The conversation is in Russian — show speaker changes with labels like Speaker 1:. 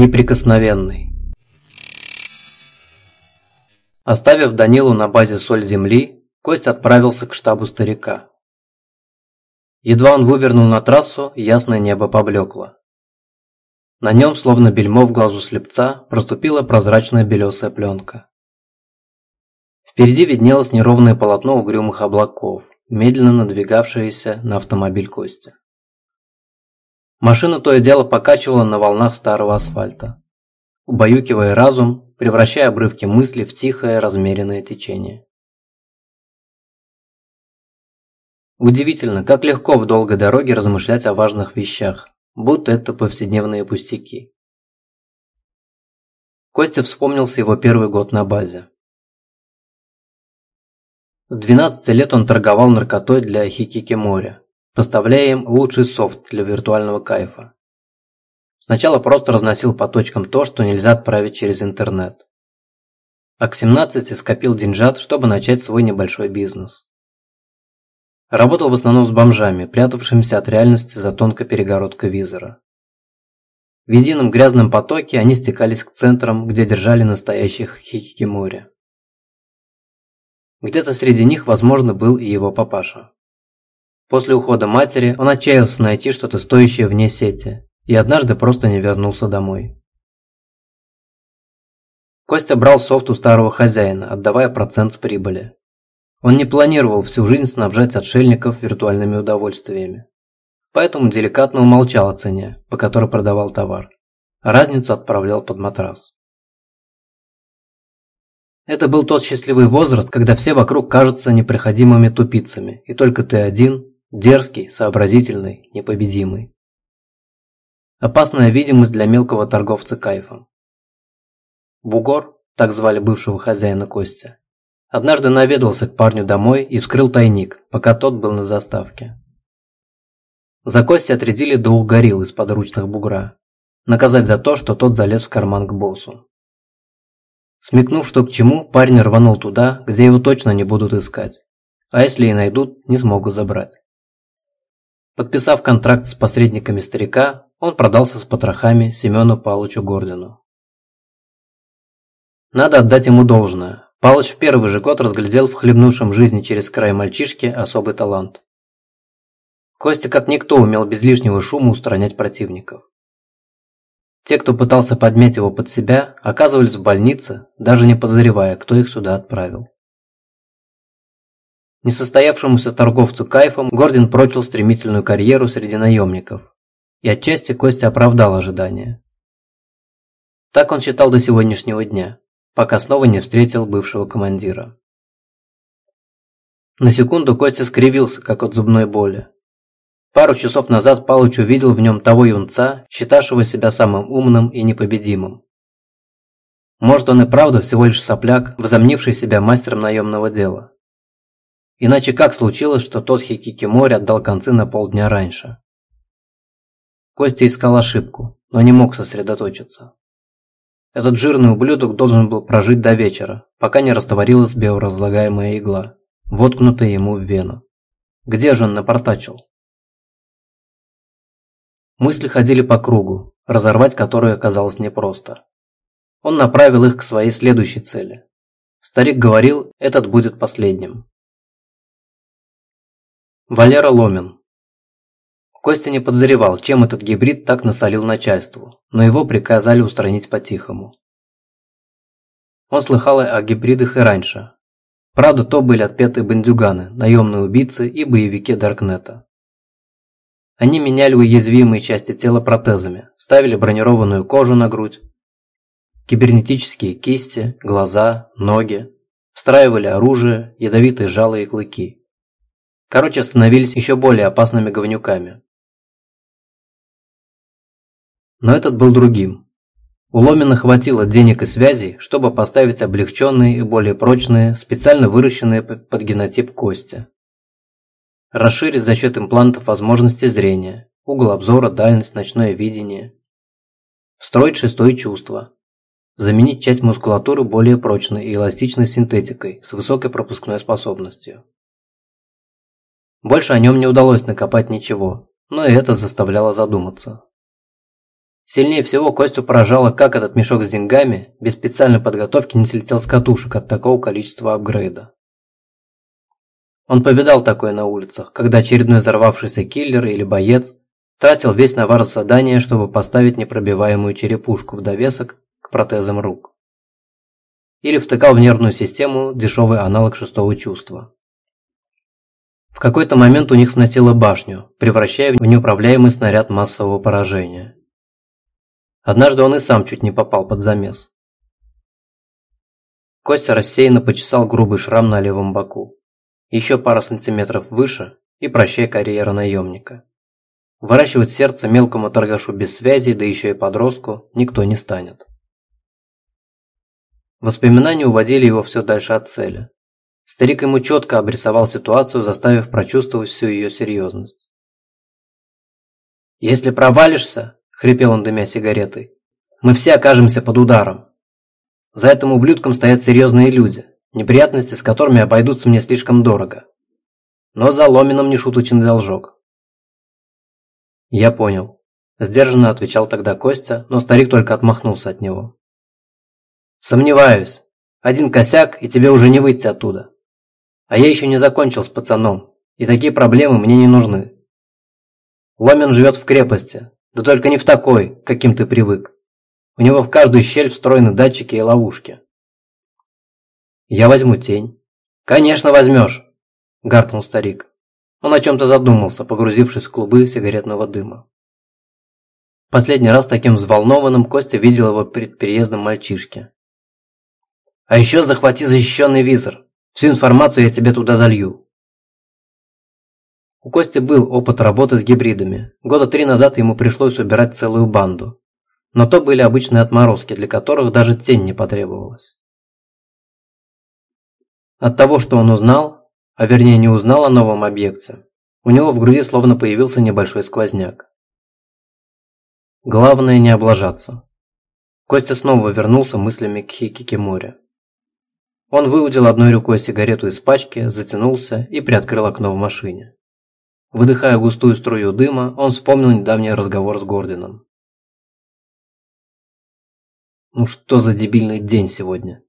Speaker 1: Неприкосновенный. Оставив Данилу на базе соль земли, Костя отправился к штабу старика. Едва он вывернул на трассу, ясное небо поблекло. На нем, словно бельмо в глазу слепца, проступила прозрачная белесая пленка. Впереди виднелось неровное полотно угрюмых облаков, медленно надвигавшееся на автомобиль Костя. Машина то и дело покачивала на волнах старого асфальта, убаюкивая разум, превращая обрывки мысли в тихое, размеренное течение. Удивительно, как легко в долгой дороге размышлять о важных вещах, будто это повседневные пустяки. Костя вспомнился его первый год на базе. С 12 лет он торговал наркотой для Хикикимори, поставляя им лучший софт для виртуального кайфа. Сначала просто разносил по точкам то, что нельзя отправить через интернет. А к 17 скопил деньжат, чтобы начать свой небольшой бизнес. Работал в основном с бомжами, прятавшимися от реальности за тонкой перегородкой визора. В едином грязном потоке они стекались к центрам, где держали настоящих хикикимори. Где-то среди них, возможно, был и его папаша. После ухода матери он отчаялся найти что-то стоящее вне сети, и однажды просто не вернулся домой. Костя брал софт у старого хозяина, отдавая процент с прибыли. Он не планировал всю жизнь снабжать отшельников виртуальными удовольствиями. Поэтому деликатно умолчал о цене, по которой продавал товар. Разницу отправлял под матрас. Это был тот счастливый возраст, когда все вокруг кажутся непроходимыми тупицами, и только ты один, дерзкий, сообразительный, непобедимый. Опасная видимость для мелкого торговца кайфом. Бугор, так звали бывшего хозяина Костя, Однажды наведался к парню домой и вскрыл тайник, пока тот был на заставке. За кости отрядили двух горилл из подручных бугра. Наказать за то, что тот залез в карман к боссу. Смекнув, что к чему, парень рванул туда, где его точно не будут искать. А если и найдут, не смогут забрать. Подписав контракт с посредниками старика, он продался с потрохами Семену Павловичу Гордину. Надо отдать ему должное. Палыч в первый же год разглядел в хлебнувшем жизни через край мальчишке особый талант. Костя как никто умел без лишнего шума устранять противников. Те, кто пытался подмять его под себя, оказывались в больнице, даже не подозревая, кто их сюда отправил. Несостоявшемуся торговцу кайфом Гордин прочил стремительную карьеру среди наемников, и отчасти Костя оправдал ожидания. Так он считал до сегодняшнего дня пока снова не встретил бывшего командира. На секунду Костя скривился, как от зубной боли. Пару часов назад Палыч увидел в нем того юнца, считавшего себя самым умным и непобедимым. Может, он и правда всего лишь сопляк, возомнивший себя мастером наемного дела. Иначе как случилось, что тот Хикикимори отдал концы на полдня раньше? Костя искал ошибку, но не мог сосредоточиться. Этот жирный ублюдок должен был прожить до вечера, пока не растворилась биоразлагаемая игла, воткнутая ему в вену. Где же он напортачил? Мысли ходили по кругу, разорвать которые оказалось непросто. Он направил их к своей следующей цели. Старик говорил, этот будет последним. Валера Ломин, Костя не подозревал, чем этот гибрид так насолил начальству, но его приказали устранить по-тихому. Он слыхал о гибридах и раньше. Правда, то были отпетые бандюганы, наемные убийцы и боевики Даркнета. Они меняли уязвимые части тела протезами, ставили бронированную кожу на грудь, кибернетические кисти, глаза, ноги, встраивали оружие, ядовитые жало и клыки. Короче, становились еще более опасными говнюками. Но этот был другим. У Ломина хватило денег и связей, чтобы поставить облегченные и более прочные, специально выращенные под генотип кости. Расширить за счет имплантов возможности зрения, угол обзора, дальность, ночное видение. Встроить шестое чувство. Заменить часть мускулатуры более прочной и эластичной синтетикой с высокой пропускной способностью. Больше о нем не удалось накопать ничего, но и это заставляло задуматься. Сильнее всего Костю поражало, как этот мешок с деньгами без специальной подготовки не слетел с катушек от такого количества апгрейда. Он повидал такое на улицах, когда очередной взорвавшийся киллер или боец тратил весь навар задания, чтобы поставить непробиваемую черепушку в довесок к протезам рук. Или втыкал в нервную систему дешевый аналог шестого чувства. Какой-то момент у них сносило башню, превращая в неуправляемый снаряд массового поражения. Однажды он и сам чуть не попал под замес. Костя рассеянно почесал грубый шрам на левом боку. Еще пара сантиметров выше и прощай карьера наемника. Выращивать сердце мелкому торгашу без связи, да еще и подростку, никто не станет. Воспоминания уводили его все дальше от цели. Старик ему четко обрисовал ситуацию, заставив прочувствовать всю ее серьезность. «Если провалишься, хрипел он дымя сигаретой. «Мы все окажемся под ударом. За этим ублюдком стоят серьезные люди, неприятности с которыми обойдутся мне слишком дорого. Но за Ломином не шуточный должок». «Я понял», – сдержанно отвечал тогда Костя, но старик только отмахнулся от него. «Сомневаюсь. Один косяк, и тебе уже не выйти оттуда. А я еще не закончил с пацаном, и такие проблемы мне не нужны. Ломин живет в крепости, да только не в такой, каким ты привык. У него в каждую щель встроены датчики и ловушки. Я возьму тень. Конечно возьмешь, гаркнул старик. Он о чем-то задумался, погрузившись в клубы сигаретного дыма. Последний раз таким взволнованным Костя видел его перед переездом мальчишки. А еще захвати защищенный визор. Всю информацию я тебе туда залью. У Кости был опыт работы с гибридами. Года три назад ему пришлось убирать целую банду. Но то были обычные отморозки, для которых даже тень не потребовалась. От того, что он узнал, а вернее не узнал о новом объекте, у него в груди словно появился небольшой сквозняк. Главное не облажаться. Костя снова вернулся мыслями к Хикикиморе. Он выудил одной рукой сигарету из пачки, затянулся и приоткрыл окно в машине. Выдыхая густую струю дыма, он вспомнил недавний разговор с Гордином. «Ну что за дебильный день сегодня?»